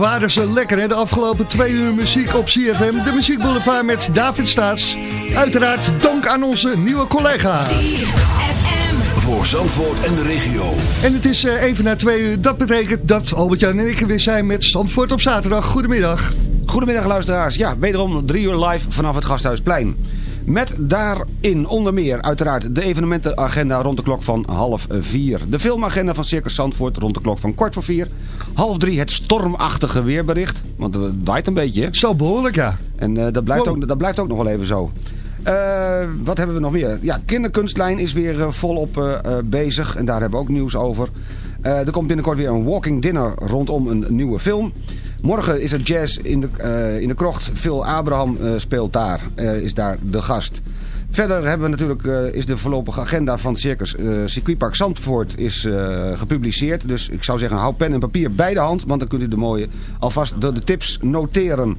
waren ze lekker, hè? De afgelopen twee uur muziek op CFM. De Muziek Boulevard met David Staats. Uiteraard dank aan onze nieuwe collega. CFM voor Zandvoort en de regio. En het is eh, even na twee uur. Dat betekent dat Albert-Jan en ik er weer zijn met Zandvoort op zaterdag. Goedemiddag. Goedemiddag luisteraars. Ja, wederom drie uur live vanaf het Gasthuisplein. Met daarin onder meer uiteraard de evenementenagenda rond de klok van half vier. De filmagenda van Circus Zandvoort rond de klok van kwart voor vier. Half drie het stormachtige weerbericht. Want het waait een beetje. Zo behoorlijk, ja. En eh, dat, blijft Wow. ook, dat blijft ook nog wel even zo. Eh, wat hebben we nog meer? Ja, kinderkunstlijn is weer eh, volop bezig. En daar hebben we ook nieuws over. Er komt binnenkort weer een walking dinner rondom een nieuwe film. Morgen is het jazz in de, in de krocht. Phil Abraham speelt daar. is daar de gast. Verder hebben we natuurlijk, eh, is de voorlopige agenda van Circus eh, Circuitpark Zandvoort is, eh, gepubliceerd. Dus ik zou zeggen, hou pen en papier bij de hand. Want dan kunt u de mooie alvast de, de tips noteren.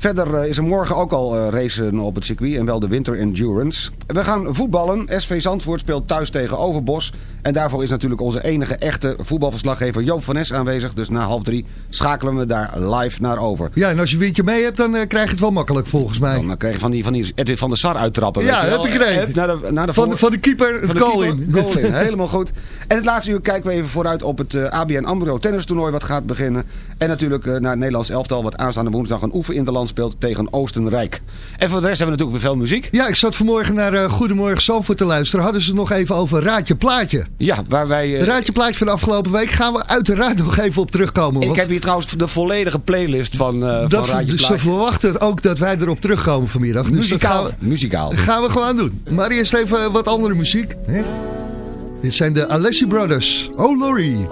Verder eh, is er morgen ook al eh, racen op het circuit. En wel de Winter Endurance. We gaan voetballen. SV Zandvoort speelt thuis tegen Overbos. En daarvoor is natuurlijk onze enige echte voetbalverslaggever Joop van Nes aanwezig. Dus na half drie schakelen we daar live naar over. Ja, en als je windje mee hebt, dan eh, krijg je het wel makkelijk volgens mij. Dan krijg je van die, van die Edwin van der Sar uittrappen. Ja, heb ik er Naar de, naar de Van, de keeper het goal in. goal in. Helemaal goed. En het laatste uur kijken we even vooruit op het ABN AMRO tennistoernooi wat gaat beginnen. En natuurlijk naar het Nederlands elftal wat aanstaande woensdag een oefen in de land speelt tegen Oostenrijk. En voor de rest hebben we natuurlijk weer veel muziek. Ja, ik zat vanmorgen naar eh, Goedemorgen Zandvoort te luisteren. Hadden ze het nog even over Raadje Plaatje. Ja, waar wij... eh, Raadje Plaatje van de afgelopen week gaan we uiteraard nog even op terugkomen. ik heb hier trouwens de volledige playlist van, dat, van Raadje dus ze Plaatje. verwachten ook dat wij erop terugkomen vanmiddag. Dus dat Muzikaal. gaan we- Muzikaal. gaan we gewoon doen. Maar eerst even wat andere muziek. Hè? Dit zijn de Alessi Brothers. Oh, Laurie.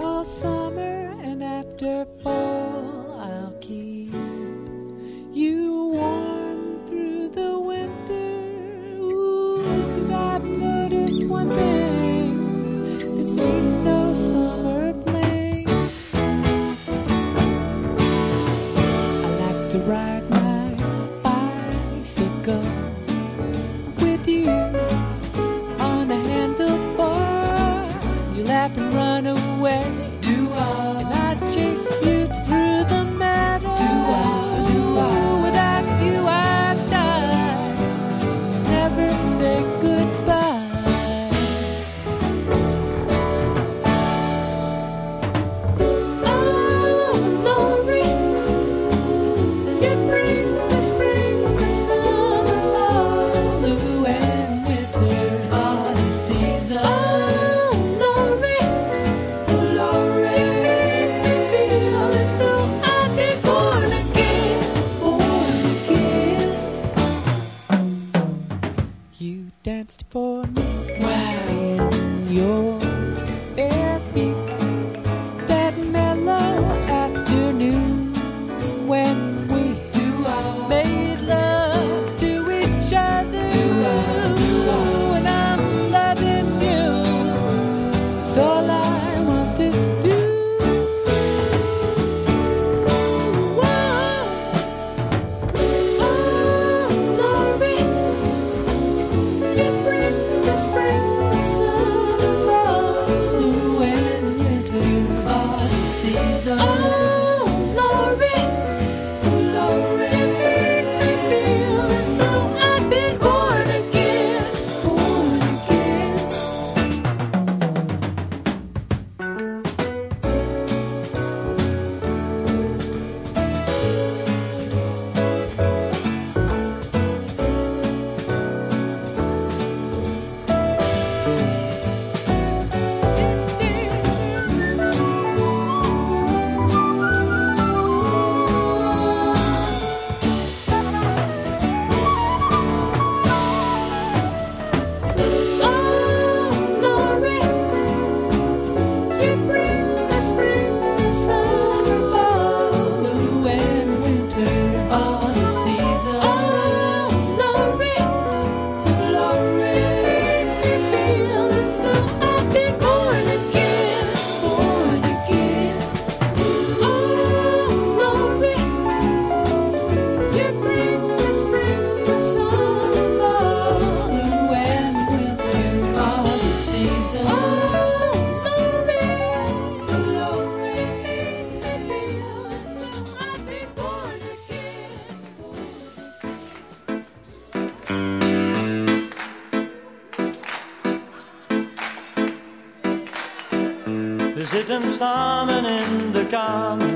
Samen in de kamer.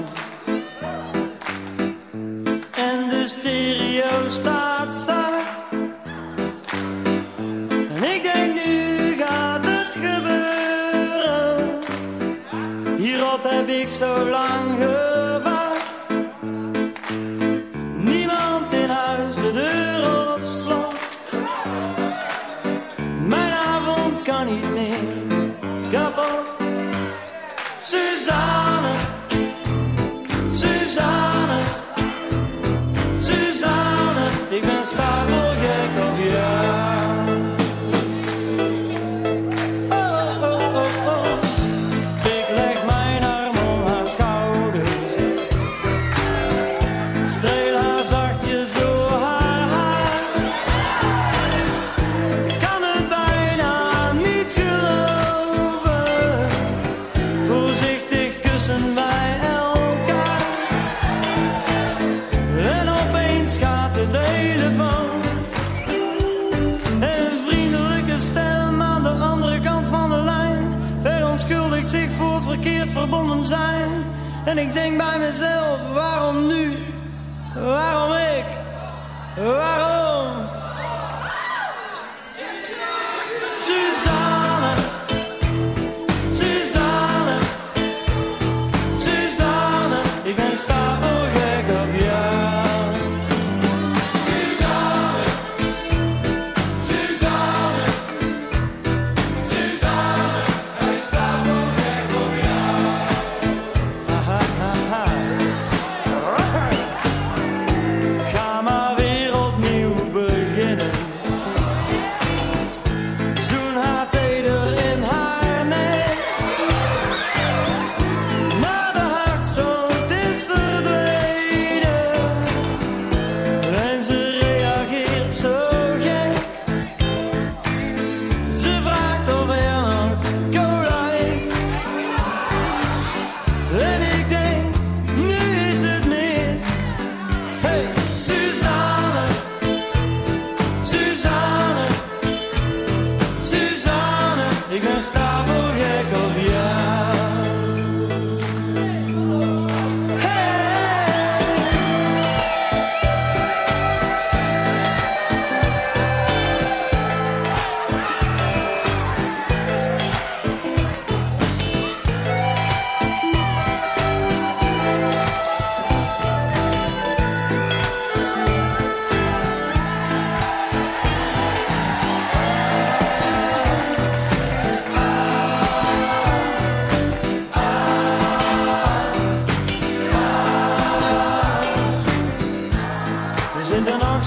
Verkeerd verbonden zijn. En ik denk bij mezelf, waarom nu? Waarom ik? Waarom? We zitten nog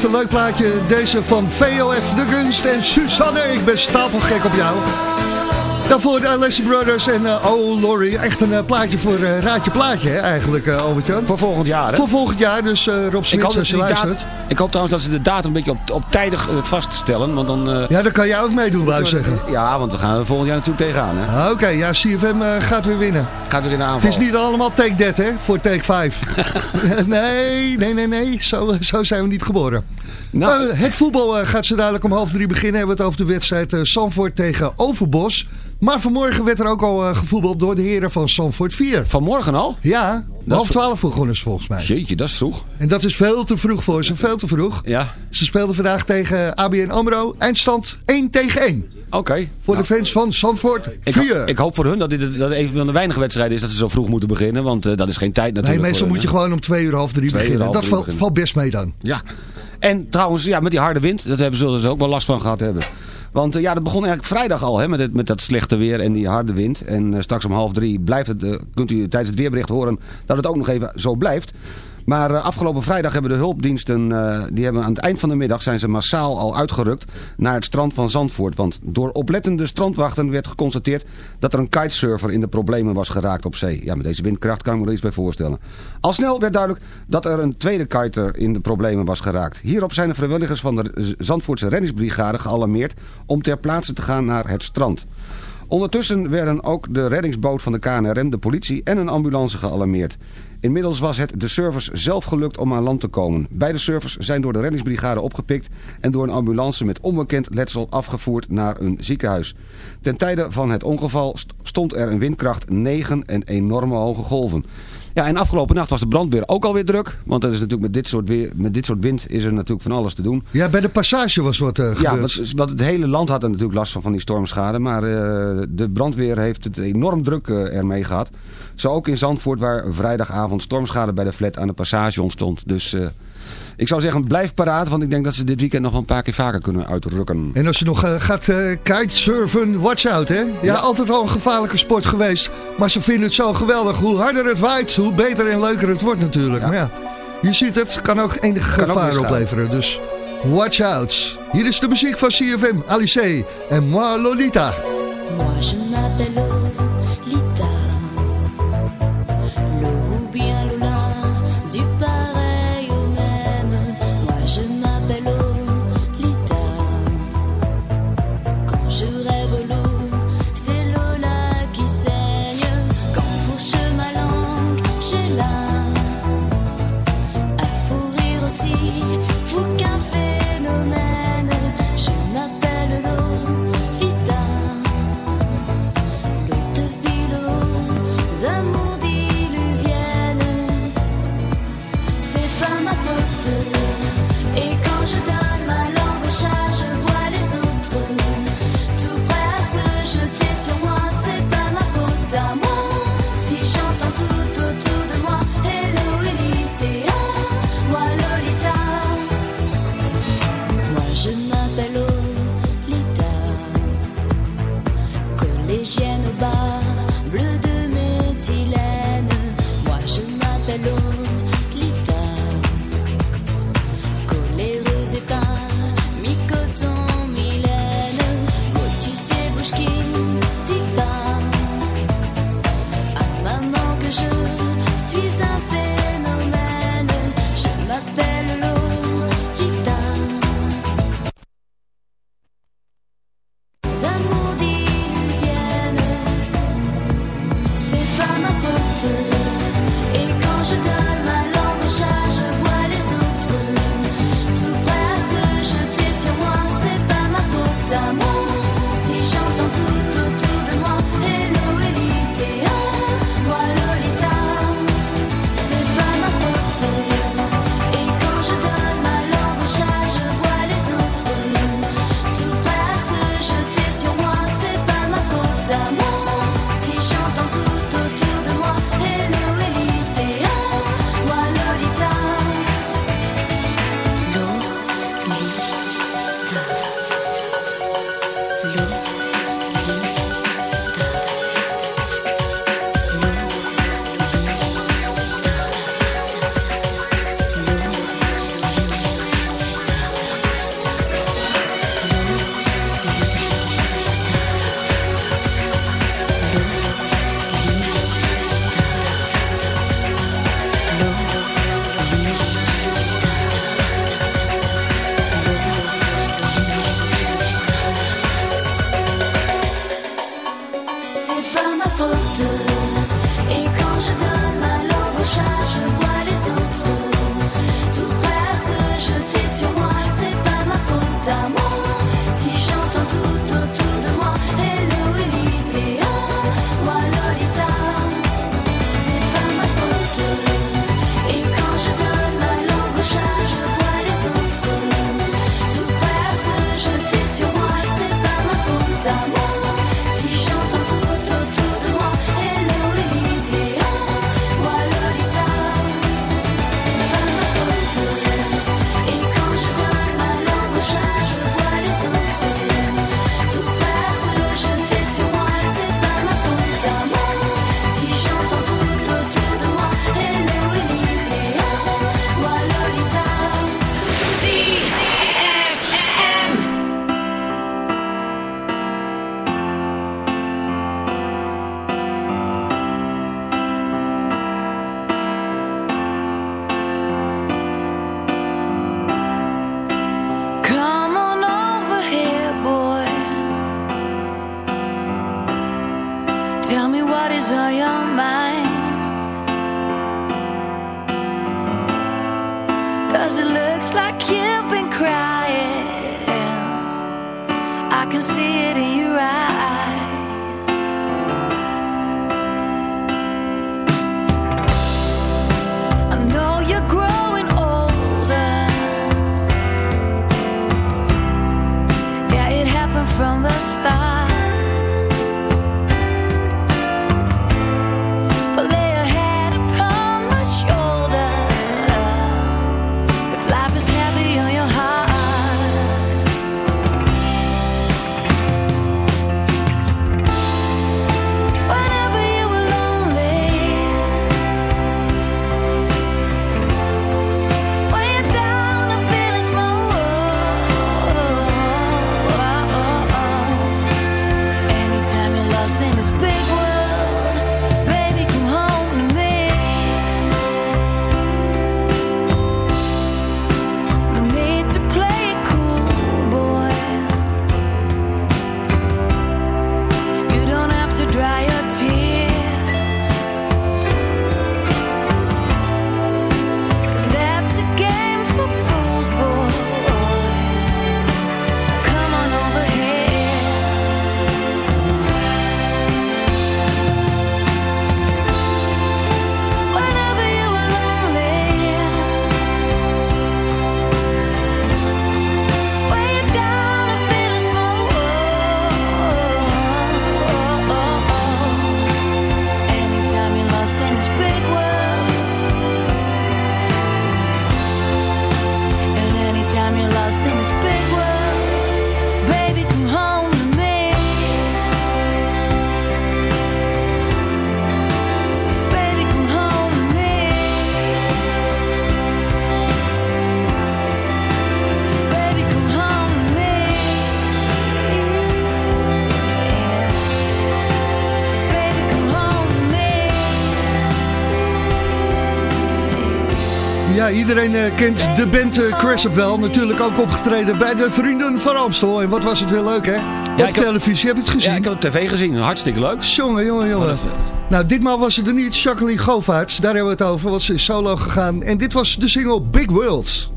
blijft een leuk plaatje, deze van VOF De Gunst en Susanne. Ik ben stapelgek op jou. Daarvoor de Alessi Brothers en eh, Oh Laurie. Echt een eh, plaatje voor eh, Raadje Plaatje, hè, eigenlijk, uh, Albert-Jan. Voor volgend jaar, hè? Voor volgend jaar, dus Rob Smits, als je luistert. ik hoop trouwens dat ze de datum een beetje op, op tijdig vaststellen. Want dan, Ja, dan kan jij ook meedoen, wou ik zeggen. ja, want we gaan er volgend jaar natuurlijk tegenaan. Hè? Ah, Oké, ja, CFM gaat weer winnen. Gaat weer in de aanval. Het is niet allemaal take that, hè, voor take 5. nee, nee, nee, nee, zo, zo zijn we niet geboren. Nou, Eh, het voetbal eh, gaat zo dadelijk om half drie beginnen. Hebben we het over de wedstrijd Sanford tegen Overbos. Maar vanmorgen werd er ook al gevoetbald door de heren van Sanford 4. Vanmorgen al? Ja, Dat half twaalf begonnen ze volgens mij. Jeetje, dat is vroeg. En dat is veel te vroeg voor ze, veel te vroeg. Ja, Ze speelden vandaag tegen ABN AMRO. Eindstand 1 tegen 1. oké. Voor Nou, de fans van Sanford ik, 4. ik hoop voor hun dat dit dat een van de weinige wedstrijden is dat ze zo vroeg moeten beginnen. Want eh, dat is geen tijd nee, natuurlijk. meestal voor moet je gewoon om 2 uur half 3 Twee uur, beginnen. half Dat drie valt best mee dan. Ja. En trouwens, ja, met die harde wind, dat hebben, zullen ze ook wel last van gehad hebben. Want eh, ja, dat begon eigenlijk vrijdag al hè, met, met dat slechte weer en die harde wind. En eh, straks om half drie blijft het, eh, kunt u tijdens het weerbericht horen dat het ook nog even zo blijft. Maar eh, afgelopen vrijdag hebben de hulpdiensten, eh, die hebben aan het eind van de middag zijn ze massaal al uitgerukt naar het strand van Zandvoort. Want door oplettende strandwachten werd geconstateerd dat er een kitesurfer in de problemen was geraakt op zee. Ja, met deze windkracht kan ik me er iets bij voorstellen. Al snel werd duidelijk dat er een tweede kiter in de problemen was geraakt. Hierop zijn de vrijwilligers van de Zandvoortse reddingsbrigade gealarmeerd om ter plaatse te gaan naar het strand. Ondertussen werden ook de reddingsboot van de KNRM, de politie en een ambulance gealarmeerd. Inmiddels was het de surfers zelf gelukt om aan land te komen. Beide surfers zijn door de reddingsbrigade opgepikt en door een ambulance met onbekend letsel afgevoerd naar een ziekenhuis. Ten tijde van het ongeval st- stond er een windkracht 9 en enorme hoge golven. Ja, en afgelopen nacht was de brandweer ook alweer druk. Want dat is natuurlijk met dit soort, weer, met dit soort wind is er natuurlijk van alles te doen. Ja, bij de passage was wat eh Ja, want het hele land had er natuurlijk last van, van die stormschade. Maar eh, de brandweer heeft het enorm druk eh, ermee gehad. Zo ook in Zandvoort waar vrijdagavond stormschade bij de flat aan de passage ontstond. Dus ik zou zeggen, blijf paraat. Want ik denk dat ze dit weekend nog wel een paar keer vaker kunnen uitrukken. En als je nog eh, gaat eh kitesurfen, watch out hè. Ja, Ja. altijd al een gevaarlijke sport geweest. Maar ze vinden het zo geweldig. Hoe harder het waait, hoe beter en leuker het wordt natuurlijk. Ja. Maar ja, je ziet het, kan ook enig Kan ook gevaar opleveren. Dus watch out. Hier is de muziek van CFM, Alice en Moi Lolita. Moi je iedereen eh, kent de band Crash Up wel. Natuurlijk ook opgetreden bij de Vrienden van Amstel. En wat was het wel leuk, hè? op televisie, heb je het gezien? Ja, ik heb het op tv gezien. Hartstikke leuk. Jongen, jongen, jongen. Nou, ditmaal was het er niet Jacqueline Govaerts. Daar hebben we het over, want ze is solo gegaan. En dit was de single Big Worlds.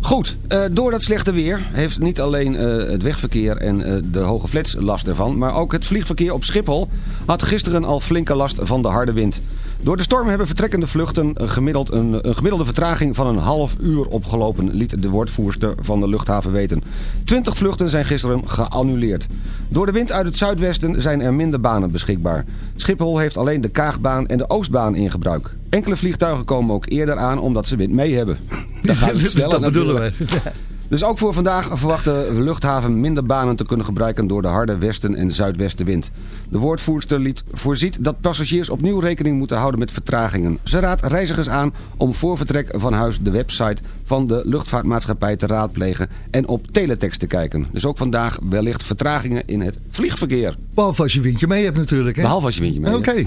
Goed, eh, door dat slechte weer heeft niet alleen eh, het wegverkeer en eh, de hoge flats last ervan... maar ook het vliegverkeer op Schiphol had gisteren al flinke last van de harde wind. Door de storm hebben vertrekkende vluchten een, gemiddeld, een, een gemiddelde vertraging van een half uur opgelopen... liet de woordvoerster van de luchthaven weten. Twintig vluchten zijn gisteren geannuleerd. Door de wind uit het zuidwesten zijn er minder banen beschikbaar. Schiphol heeft alleen de Kaagbaan en de Oostbaan in gebruik. Enkele vliegtuigen komen ook eerder aan omdat ze wind mee hebben. Dan gaat het sneller dat bedoelen natuurlijk. we. Dus ook voor vandaag verwacht de luchthaven minder banen te kunnen gebruiken door de harde westen- en zuidwestenwind. De woordvoerster liet voorziet dat passagiers opnieuw rekening moeten houden met vertragingen. Ze raadt reizigers aan om voor vertrek van huis de website van de luchtvaartmaatschappij te raadplegen en op teletext te kijken. Dus ook vandaag wellicht vertragingen in het vliegverkeer. Behalve als je windje mee hebt natuurlijk, hè? Behalve als je windje mee Oké.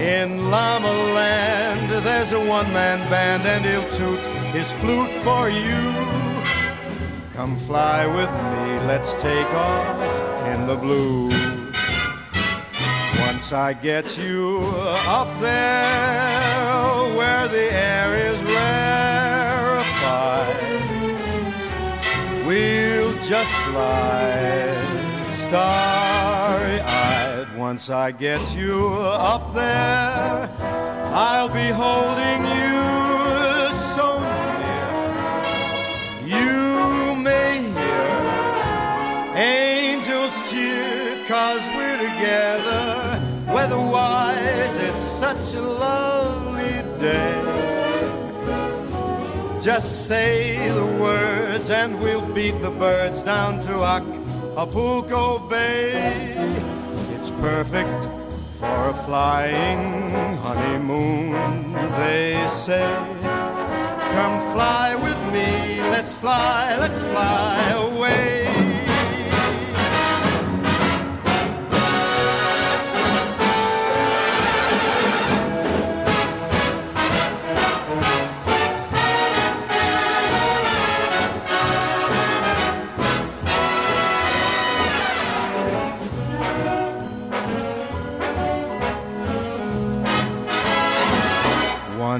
In Llama Land, there's a one-man band and he'll toot his flute for you. Come fly with me, let's take off in the blue. Once I get you up there where the air is rarefied, we'll just fly starry-eyed. Once I get you up there, I'll be holding you so near. You may hear angels cheer, cause we're together. Weatherwise, it's such a lovely day. Just say the words and we'll beat the birds down to Acapulco Bay. Perfect for a flying honeymoon, they say. Come fly with me, let's fly, let's fly away.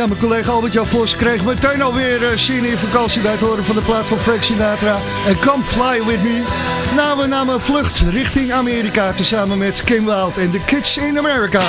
Ja, mijn collega Albert-Jan Vos kreeg meteen alweer uh, zin in vakantie bij het horen van de plaat van Frank Sinatra. En Come Fly With Me. Nou, we namen een vlucht richting Amerika tezamen met Kim Wild en de Kids in America.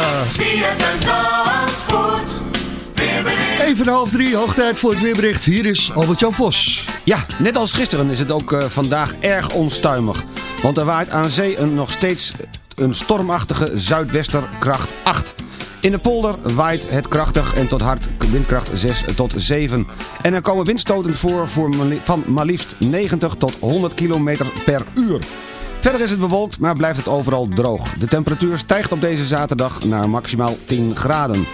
Even half drie, hoog tijd voor het weerbericht. Hier is Albert-Jan Vos. Ja, net als gisteren is het ook uh, vandaag erg onstuimig. Want er waait aan zee een, nog steeds een stormachtige zuidwesterkracht 8. In de polder waait het krachtig en tot hard windkracht 6 tot 7. En er komen windstoten voor, voor van maar liefst 90 tot 100 km per uur. Verder is het bewolkt, maar blijft het overal droog. De temperatuur stijgt op deze zaterdag naar maximaal 10 graden.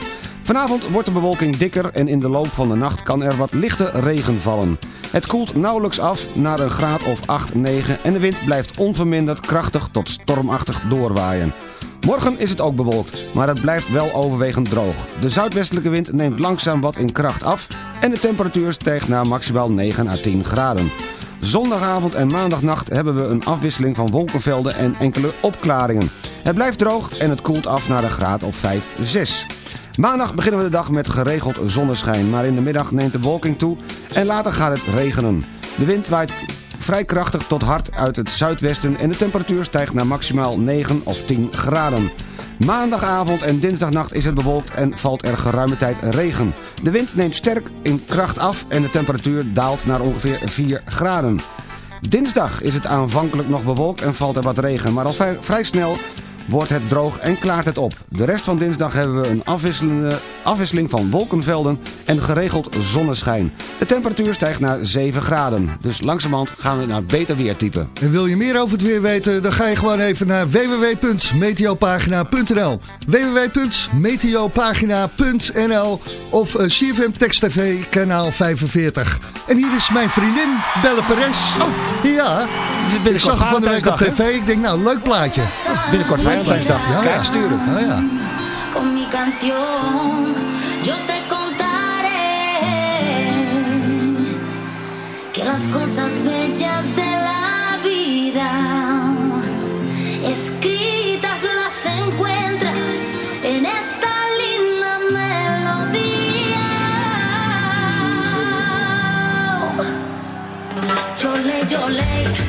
Vanavond wordt de bewolking dikker en in de loop van de nacht kan er wat lichte regen vallen. Het koelt nauwelijks af naar een graad of 8, 9 en de wind blijft onverminderd krachtig tot stormachtig doorwaaien. Morgen is het ook bewolkt, maar het blijft wel overwegend droog. De zuidwestelijke wind neemt langzaam wat in kracht af en de temperatuur stijgt naar maximaal 9 à 10 graden. Zondagavond en maandagnacht hebben we een afwisseling van wolkenvelden en enkele opklaringen. Het blijft droog en het koelt af naar een graad of 5, 6. Maandag beginnen we de dag met geregeld zonneschijn, maar in de middag neemt de wolking toe en later gaat het regenen. De wind waait vrij krachtig tot hard uit het zuidwesten en de temperatuur stijgt naar maximaal 9 of 10 graden. Maandagavond en dinsdagnacht is het bewolkt en valt er geruime tijd regen. De wind neemt sterk in kracht af en de temperatuur daalt naar ongeveer 4 graden. Dinsdag is het aanvankelijk nog bewolkt en valt er wat regen, maar al vrij snel wordt het droog en klaart het op. De rest van dinsdag hebben we een afwisselende afwisseling van wolkenvelden en geregeld zonneschijn. De temperatuur stijgt naar 7 graden. Dus langzamerhand gaan we naar beter weertype. En wil je meer over het weer weten, dan ga je gewoon even naar www.meteopagina.nl www.meteopagina.nl of uh, CFM Text TV, kanaal 45. En hier is mijn vriendin, Belle Perez. Oh, ja. Ik zag haar van de week op tv. Ik denk, nou, leuk plaatje. Binnenkort Valentijnsdag. Ja, sturen. Ja, ja. Con mi canción yo te contaré que las cosas bellas de la vida escritas las encuentras en esta linda melodía. Chole, chole,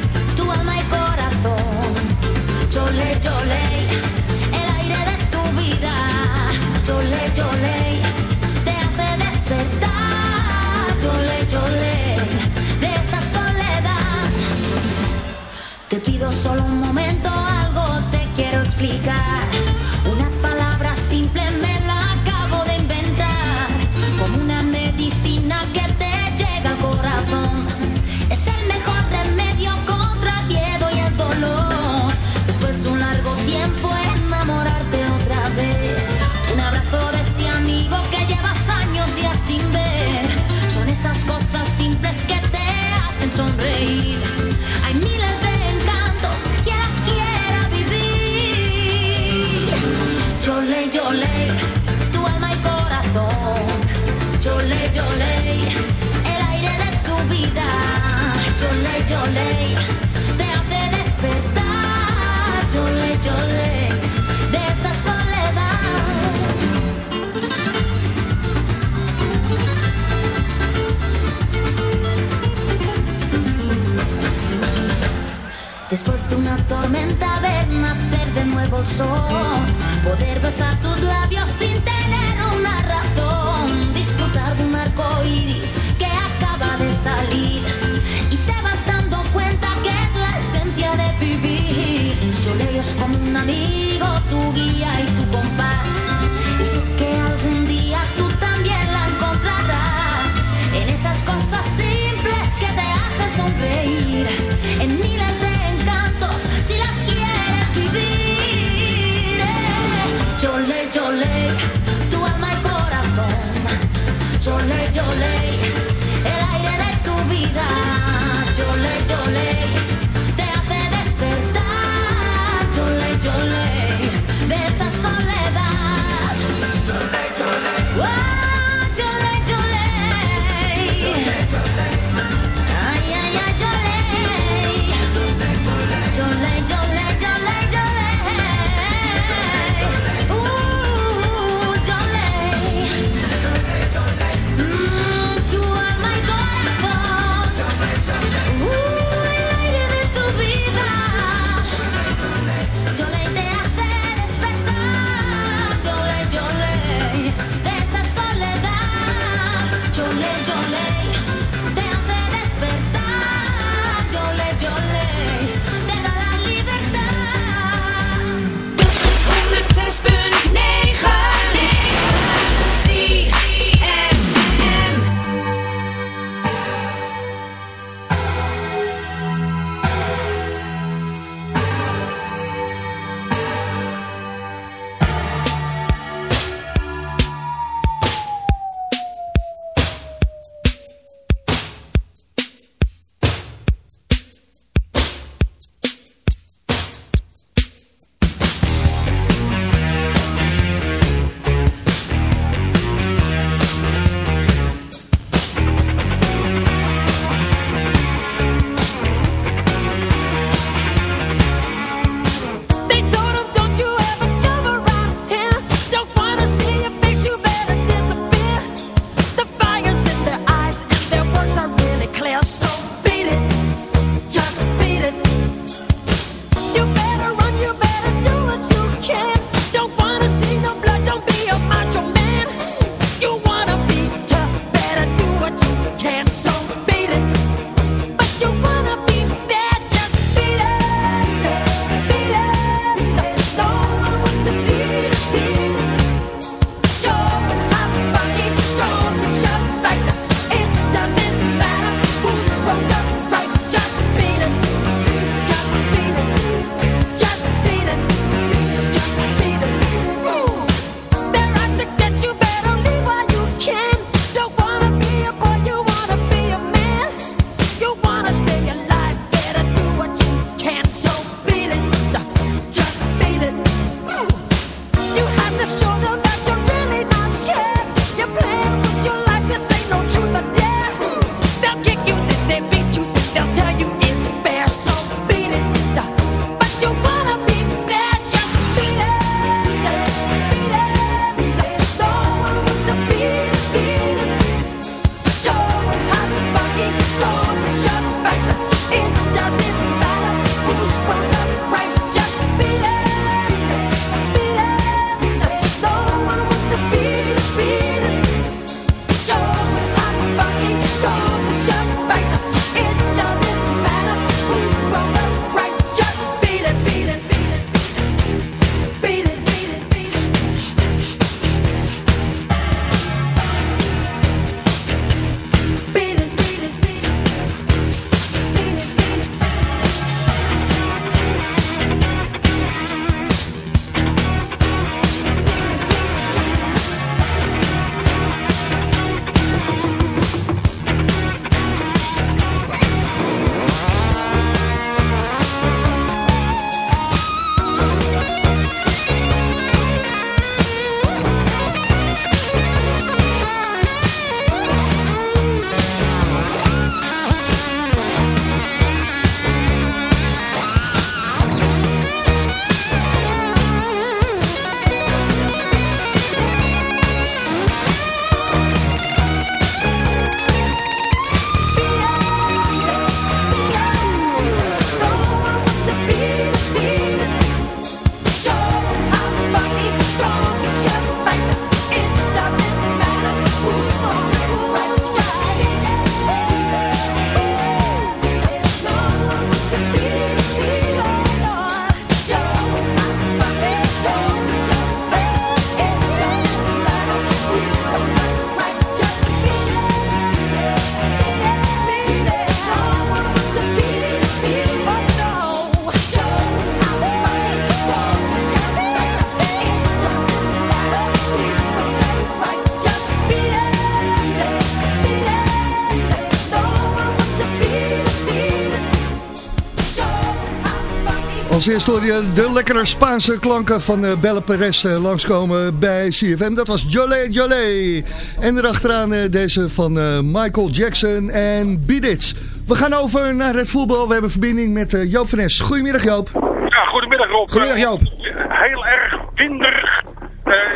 Hoor je de lekkere Spaanse klanken van uh, Belle Perez uh, langskomen bij CFM. Dat was Jolé Jolé. En erachteraan uh, deze van Michael Jackson en Beat It. We gaan over naar het voetbal. We hebben verbinding met Joop van Es. Goedemiddag Joop. Ja, goedemiddag Rob. Goedemiddag Joop. heel erg winderig.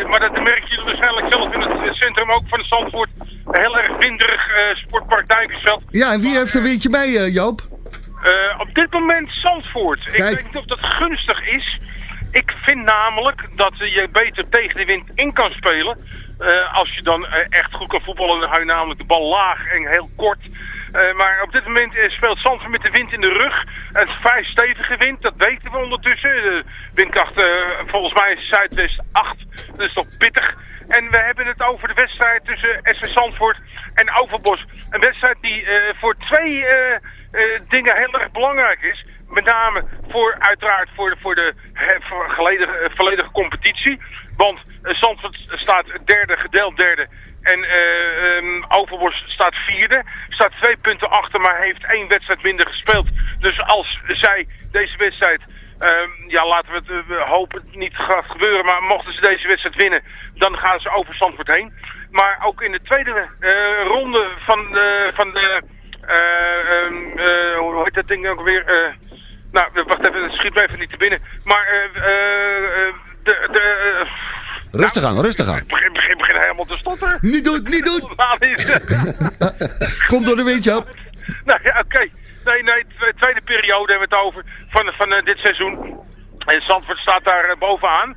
Maar dat merk je waarschijnlijk zelf in het centrum ook van Zandvoort. Heel erg winderig sportpark Duikersveld. Ja, en wie heeft een windje mee, uh, Joop? Uh, op dit moment Zandvoort. Kijk. Ik niet of dat gunstig is. Ik vind namelijk dat je beter tegen de wind in kan spelen. Uh, als je dan uh, echt goed kan voetballen, dan hou je namelijk de bal laag en heel kort. Uh, maar op dit moment speelt Zandvoort met de wind in de rug. Een vrij stevige wind, dat weten we ondertussen. De windkracht volgens mij is zuidwest 8, dat is toch pittig. En we hebben het over de wedstrijd tussen SV Zandvoort en Overbos. Een wedstrijd die voor twee... Dingen heel erg belangrijk is. Met name voor, uiteraard voor de, voor de he, voor volledige, volledige competitie. Want uh, Zandvoort staat derde, gedeeld derde. En uh, um, Overbos staat vierde. Staat twee punten achter, maar heeft één wedstrijd minder gespeeld. Dus als zij deze wedstrijd... ja, laten we het hopen het niet gaat gebeuren. Maar mochten ze deze wedstrijd winnen, dan gaan ze over Zandvoort heen. Maar ook in de tweede ronde van de... Van de uh, hoe heet dat ding ook weer? Uh, nou, wacht even, het schiet me even niet te binnen. Maar de... de rustig aan, rustig aan. Ik begin, begin, begin helemaal te stotteren. Niet doen, niet doen. Kom door de wind, Joop. Nou ja, oké. Okay. Nee, nee, tweede periode hebben we het over van, van dit seizoen. En Zandvoort staat daar bovenaan.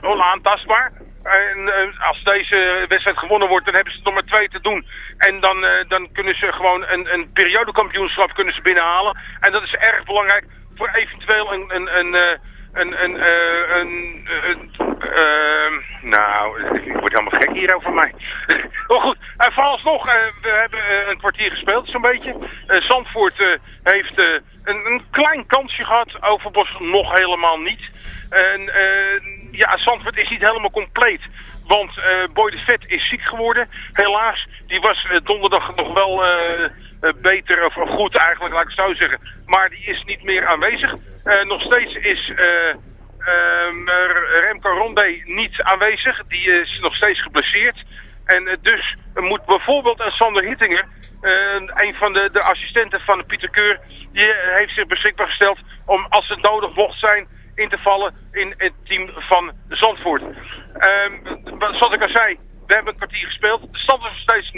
onaantastbaar. En uh, als deze wedstrijd gewonnen wordt, dan hebben ze het nog maar twee te doen. En dan, uh, dan kunnen ze gewoon een, een periodekampioenschap kunnen ze binnenhalen. En dat is erg belangrijk voor eventueel een... een, een, uh, een, een, een, een nou, ik word helemaal gek hier over mij. maar goed, uh, vooralsnog, we hebben een kwartier gespeeld, zo'n beetje. Zandvoort heeft een, klein kansje gehad, Overbos nog helemaal niet. En uh, ja, Zandvoort is niet helemaal compleet. Want uh, Boy de Vet is ziek geworden. Helaas, die was uh, donderdag nog wel beter, of goed eigenlijk, laat ik zo zeggen. Maar die is niet meer aanwezig. nog steeds is Remco Rondé niet aanwezig. Die is nog steeds geblesseerd. En dus moet bijvoorbeeld een Sander Hittinger, een van de, de assistenten van Pieter Keur, die heeft zich beschikbaar gesteld om als het nodig mocht zijn in te vallen in het team van Zandvoort. Um, zoals ik al zei, we hebben een kwartier gespeeld. De stand is nog steeds 0-0.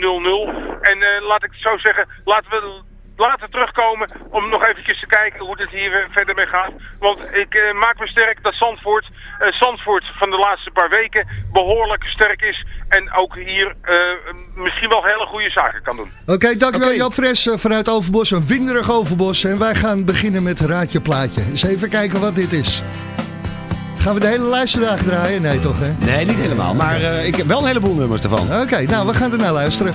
En uh, laat ik het zo zeggen, laten we later terugkomen om nog eventjes te kijken hoe het hier verder mee gaat. Want ik uh, maak me sterk dat Zandvoort, uh, Zandvoort van de laatste paar weken behoorlijk sterk is. En ook hier uh, misschien wel hele goede zaken kan doen. Oké, okay, dankjewel okay. Joop Fres vanuit Overbos. Een winderig Overbos. En wij gaan beginnen met Raadje Plaatje. Eens even kijken wat dit is. Gaan we de hele lijst vandaag draaien? Nee, toch hè? Nee, niet helemaal. Maar uh, ik heb wel een heleboel nummers ervan. Oké, okay, nou we gaan er naar luisteren.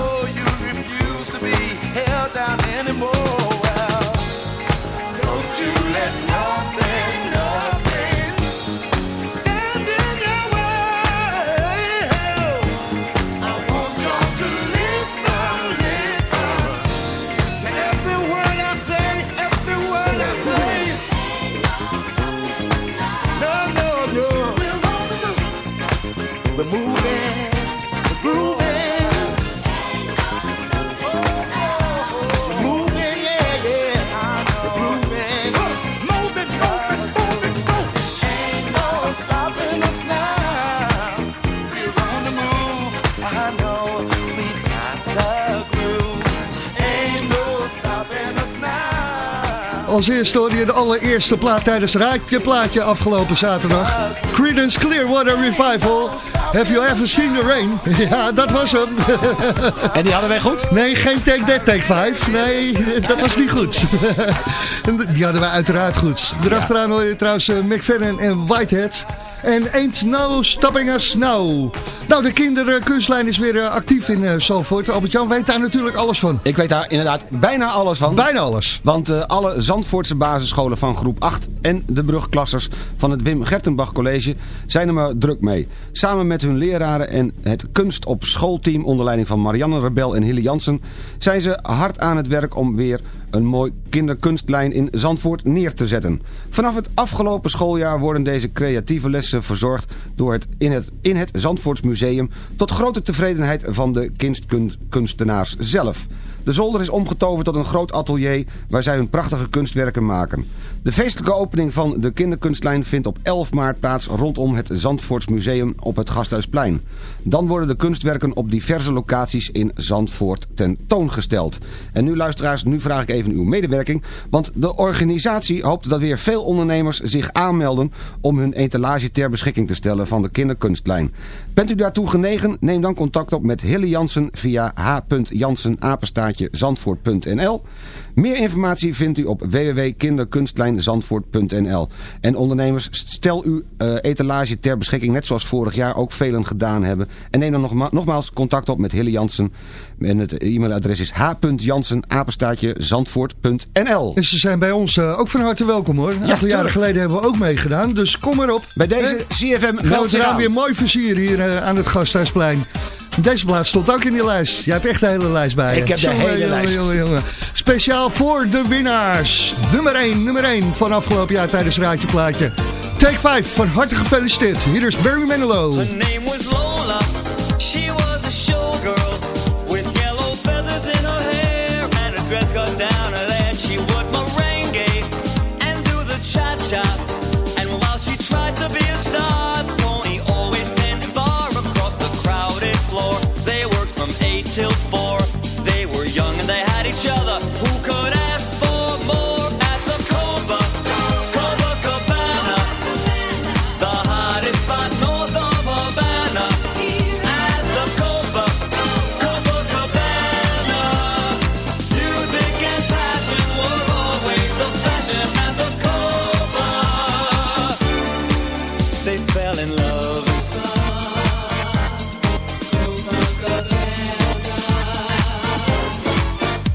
Als eerste hoorde je de allereerste plaat tijdens Raadje Plaatje afgelopen zaterdag. Creedence Clearwater Revival. Have you ever seen the rain? Ja, dat was hem. En die hadden wij goed? Nee, geen take that, take 5. Nee, dat was niet goed. Die hadden wij uiteraard goed. Erachteraan hoor je trouwens eh, McFadden en Whitehead. En Ain't No Stopping Us Now. Nou, de kinderkunstlijn is weer eh, actief in uh, Zalvoort. Albert-Jan weet daar natuurlijk alles van. Ik weet daar inderdaad bijna alles van. Bijna alles. Want eh, alle Zandvoortse basisscholen van groep 8 en de brugklassers van het Wim Gertenbach College zijn er maar druk mee. Samen met hun leraren en het kunst op schoolteam onder leiding van Marianne Rebel en Hille Jansen zijn ze hard aan het werk om weer een mooi kinderkunstlijn in Zandvoort neer te zetten. Vanaf het afgelopen schooljaar worden deze creatieve lessen verzorgd door het in het, in het Zandvoorts Museum tot grote tevredenheid van de kunstkunstenaars zelf. De zolder is omgetoverd tot een groot atelier waar zij hun prachtige kunstwerken maken. De feestelijke opening van de kinderkunstlijn vindt op 11 maart plaats rondom het Zandvoorts Museum op het Gasthuisplein. Dan worden de kunstwerken op diverse locaties in Zandvoort tentoongesteld. En nu luisteraars, nu vraag ik even uw medewerking, want de organisatie hoopt dat weer veel ondernemers zich aanmelden om hun etalage ter beschikking te stellen van de kinderkunstlijn. Bent u daartoe genegen? Neem dan contact op met Hille Jansen via zandvoort.nl. Meer informatie vindt u op www.kinderkunstlijnzandvoort.nl. En ondernemers, stel uw eh, etalage ter beschikking, net zoals vorig jaar ook velen gedaan hebben. En neem dan nogma nogmaals contact op met Hille Jansen. En het e-mailadres is h.jansen zandvoort.nl. En ze zijn bij ons eh, ook van harte welkom hoor. Een aantal jaren geleden hebben we ook meegedaan. Dus kom erop. Bij deze? CFM Gaan we het weer mooi versieren hier eh, aan het Gasthuisplein. Deze plaats stond ook in die lijst. Jij hebt echt de hele lijst bij je. Ik heb de Jongen, hele jongen, lijst. jongen, jongen. Voor de winnaars. Nummer 1, nummer 1 vanaf gelopen jaar tijdens het Rijtje Plaatje. Take 5. Van harte gefeliciteerd. Hier dus Barbie Menelo. Her name was Lola. She was a showgirl. With yellow feathers in her hair. And her dress goes down. And she worked my reindeer. And do the chat-trap. And while she tried to be a star, only always standing far across the crowded floor. They worked from 8 till 4. They were young and they had each other.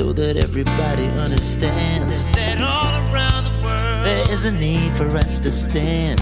so that everybody understands. That all around the world There is a need for us to stand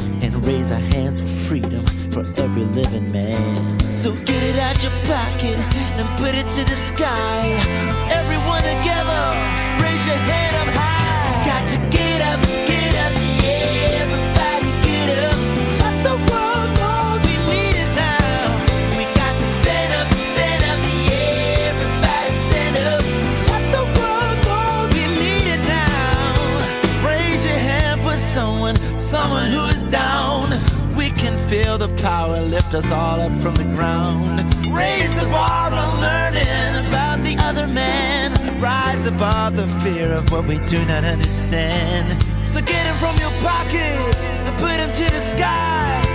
what we do not understand. So get him from your pockets and put him to the sky.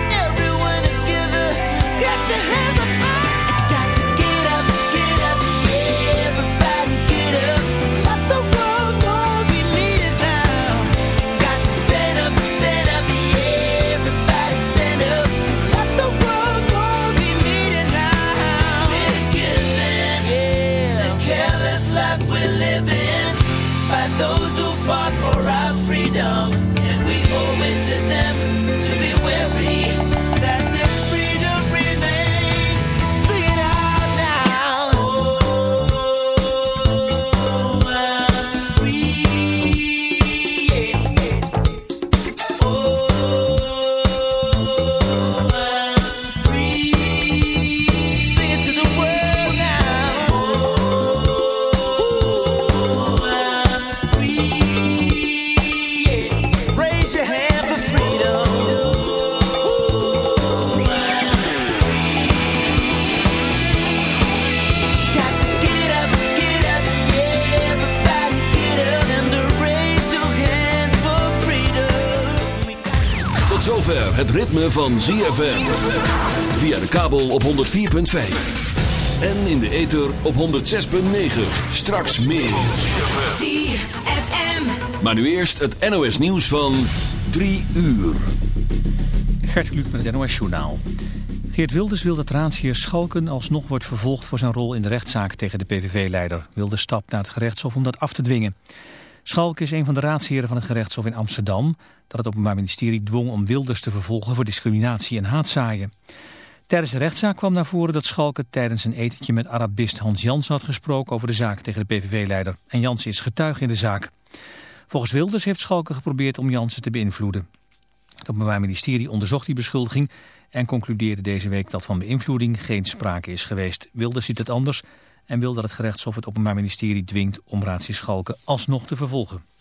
Ritme van ZFM. Via de kabel op 104.5. En in de ether op 106.9. Straks meer. ZFM. Maar nu eerst het NOS nieuws van 3 uur. Gert Kluk met het NOS Journaal. Geert Wilders wil dat raadsheer Schalken alsnog wordt vervolgd voor zijn rol in de rechtszaak tegen de PVV-leider. Wilders stapt naar het gerechtshof om dat af te dwingen. Schalken is een van de raadsheren van het gerechtshof in Amsterdam... dat het Openbaar Ministerie dwong om Wilders te vervolgen voor discriminatie en haatzaaien. Tijdens de rechtszaak kwam naar voren dat Schalken tijdens een etentje met Arabist Hans Jansen had gesproken over de zaak tegen de PVV-leider. En Jansen is getuige in de zaak. Volgens Wilders heeft Schalken geprobeerd om Jansen te beïnvloeden. Het Openbaar Ministerie onderzocht die beschuldiging en concludeerde deze week dat van beïnvloeding geen sprake is geweest. Wilders ziet het anders en wil dat het gerechtshof het Openbaar Ministerie dwingt om raadsheer Schalken alsnog te vervolgen.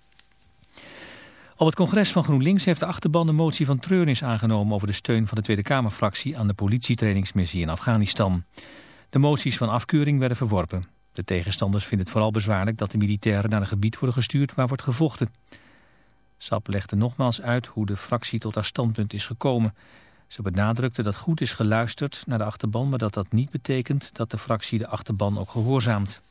Op het congres van GroenLinks heeft de achterban een motie van treurnis aangenomen over de steun van de Tweede Kamerfractie aan de politietrainingsmissie in Afghanistan. De moties van afkeuring werden verworpen. De tegenstanders vinden het vooral bezwaarlijk dat de militairen naar een gebied worden gestuurd waar wordt gevochten. SAP legde nogmaals uit hoe de fractie tot haar standpunt is gekomen. Ze benadrukte dat goed is geluisterd naar de achterban, maar dat dat niet betekent dat de fractie de achterban ook gehoorzaamt.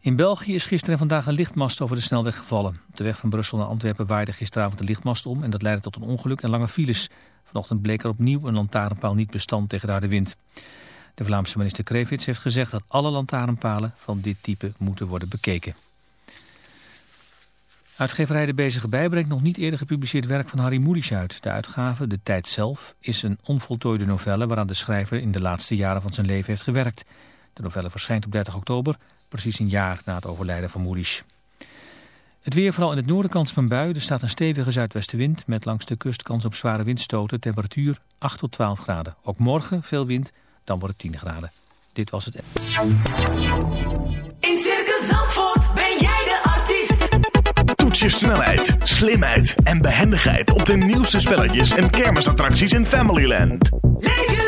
In België is gisteren en vandaag een lichtmast over de snelweg gevallen. De weg van Brussel naar Antwerpen waaide gisteravond de lichtmast om en dat leidde tot een ongeluk en lange files. Vanochtend bleek er opnieuw een lantaarnpaal niet bestand tegen de harde wind. De Vlaamse minister Krevits heeft gezegd dat alle lantaarnpalen van dit type moeten worden bekeken. Uitgeverij De Bezige Bij brengt nog niet eerder gepubliceerd werk van Harry Mulisch uit. De uitgave, De Tijd Zelf, is een onvoltooide novelle waaraan de schrijver in de laatste jaren van zijn leven heeft gewerkt. De novelle verschijnt op 30 oktober, precies een jaar na het overlijden van Mulisch. Het weer, vooral in het noorden kans van bui. Er staat een stevige zuidwestenwind met langs de kust kans op zware windstoten. Temperatuur 8 tot 12 graden. Ook morgen veel wind, dan wordt het 10 graden. Dit was het. In Circus Zandvoort ben jij de artiest. Toets je snelheid, slimheid en behendigheid op de nieuwste spelletjes en kermisattracties in Familyland. Leef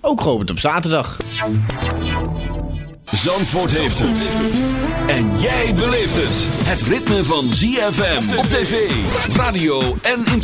ook geopend op zaterdag. Zandvoort heeft het. En jij beleeft het. Het ritme van ZFM op tv, radio en internet.